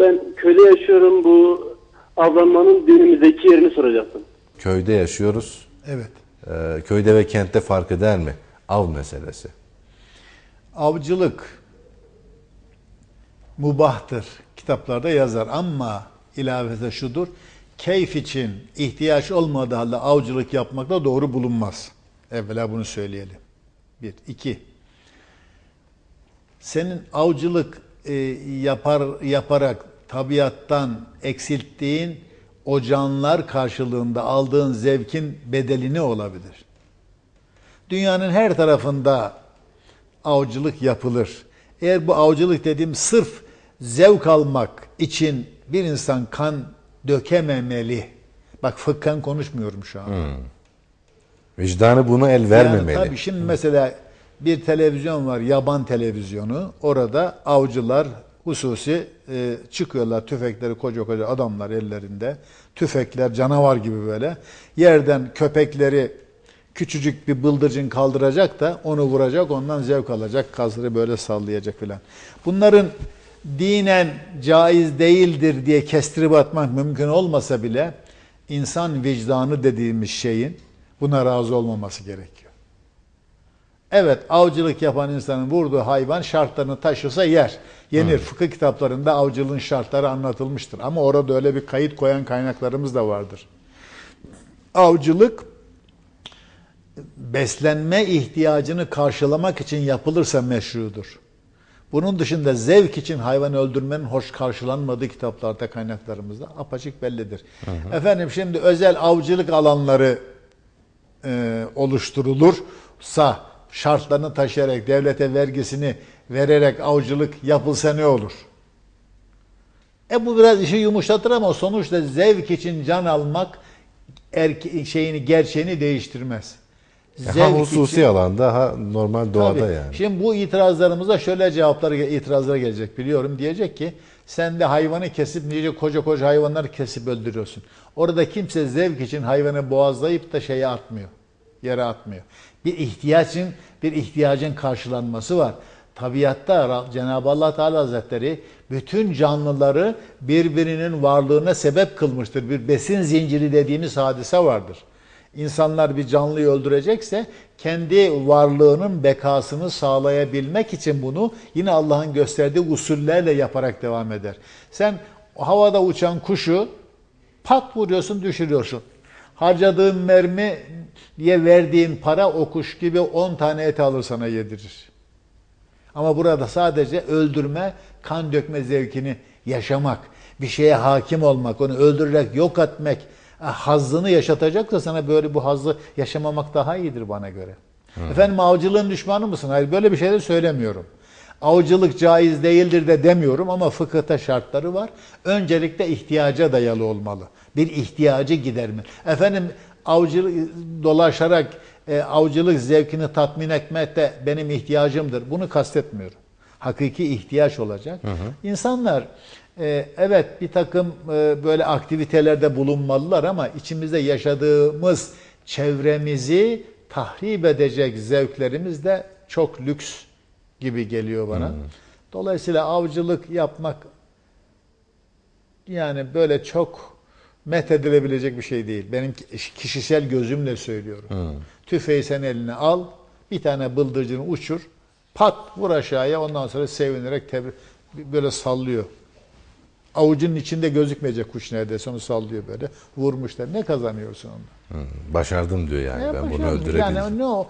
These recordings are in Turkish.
ben köyde yaşıyorum. Bu avlanmanın günümüzdeki yerini soracaktım. Köyde yaşıyoruz. Evet. Ee, köyde ve kentte fark eder mi? Av meselesi. Avcılık mubahtır. Kitaplarda yazar ama ilavete şudur. Keyif için ihtiyaç olmadığı halde avcılık yapmak da doğru bulunmaz. Evvela bunu söyleyelim. Bir. iki. Senin avcılık e, yapar yaparak tabiattan eksilttiğin o canlılar karşılığında aldığın zevkin bedeli ne olabilir? Dünyanın her tarafında avcılık yapılır. Eğer bu avcılık dediğim sırf zevk almak için bir insan kan dökememeli. Bak fıkhen konuşmuyorum şu an. Vicdanı bunu el vermemeli. Yani tabii şimdi mesela bir televizyon var, yaban televizyonu. Orada avcılar hususi e, çıkıyorlar tüfekleri koca koca adamlar ellerinde. Tüfekler canavar gibi böyle. Yerden köpekleri küçücük bir bıldırcın kaldıracak da onu vuracak, ondan zevk alacak, kasırı böyle sallayacak filan. Bunların dinen caiz değildir diye kestirip atmak mümkün olmasa bile insan vicdanı dediğimiz şeyin buna razı olmaması gerekiyor. Evet avcılık yapan insanın vurduğu hayvan şartlarını taşırsa yer. Yenir. Fıkıh kitaplarında avcılığın şartları anlatılmıştır. Ama orada öyle bir kayıt koyan kaynaklarımız da vardır. Avcılık beslenme ihtiyacını karşılamak için yapılırsa meşrudur. Bunun dışında zevk için hayvan öldürmenin hoş karşılanmadığı kitaplarda kaynaklarımızda apaçık bellidir. Hı hı. Efendim şimdi özel avcılık alanları e, oluşturulursa şartlarını taşıyarak devlete vergisini vererek avcılık yapılsa ne olur? E bu biraz işi yumuşatır ama sonuçta zevk için can almak erke şeyini gerçeğini değiştirmez. Zevk ha hususi için, alanda ha normal doğada tabii, yani. Şimdi bu itirazlarımıza şöyle cevaplar itirazlara gelecek biliyorum. Diyecek ki sen de hayvanı kesip nice koca koca hayvanları kesip öldürüyorsun. Orada kimse zevk için hayvanı boğazlayıp da şeye atmıyor. Yere atmıyor. Bir ihtiyacın bir ihtiyacın karşılanması var. Tabiatta Cenab-ı Allah Teala Hazretleri bütün canlıları birbirinin varlığına sebep kılmıştır. Bir besin zinciri dediğimiz hadise vardır. İnsanlar bir canlıyı öldürecekse kendi varlığının bekasını sağlayabilmek için bunu yine Allah'ın gösterdiği usullerle yaparak devam eder. Sen havada uçan kuşu pat vuruyorsun düşürüyorsun. Harcadığın mermi diye verdiğin para o kuş gibi 10 tane et alır sana yedirir. Ama burada sadece öldürme, kan dökme zevkini yaşamak, bir şeye hakim olmak, onu öldürerek yok etmek, e, hazzını yaşatacaksa sana böyle bu hazzı yaşamamak daha iyidir bana göre. Hı. Efendim avcılığın düşmanı mısın? Hayır böyle bir şey de söylemiyorum. Avcılık caiz değildir de demiyorum ama fıkıhta şartları var. Öncelikle ihtiyaca dayalı olmalı. Bir ihtiyacı giderme. Efendim avcılık dolaşarak e, avcılık zevkini tatmin etmek de benim ihtiyacımdır. Bunu kastetmiyorum. Hakiki ihtiyaç olacak. Hı hı. İnsanlar e, evet bir takım e, böyle aktivitelerde bulunmalılar ama içimizde yaşadığımız çevremizi tahrip edecek zevklerimiz de çok lüks gibi geliyor bana. Hmm. Dolayısıyla avcılık yapmak yani böyle çok methedilebilecek bir şey değil. Benim kişisel gözümle söylüyorum. Hmm. Tüfeği sen eline al, bir tane bıldırcını uçur, pat vur aşağıya ondan sonra sevinerek böyle sallıyor. Avucunun içinde gözükmeyecek kuş neredeyse onu sallıyor böyle. Vurmuşlar. Ne kazanıyorsun ondan? Hmm, başardım diyor yani. Ne ben bunu öldürebildim. Yani ne o?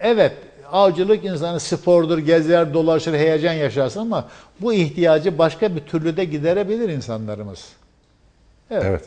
Evet avcılık insanı spordur, gezer, dolaşır, heyecan yaşarsın ama bu ihtiyacı başka bir türlü de giderebilir insanlarımız. Evet. evet.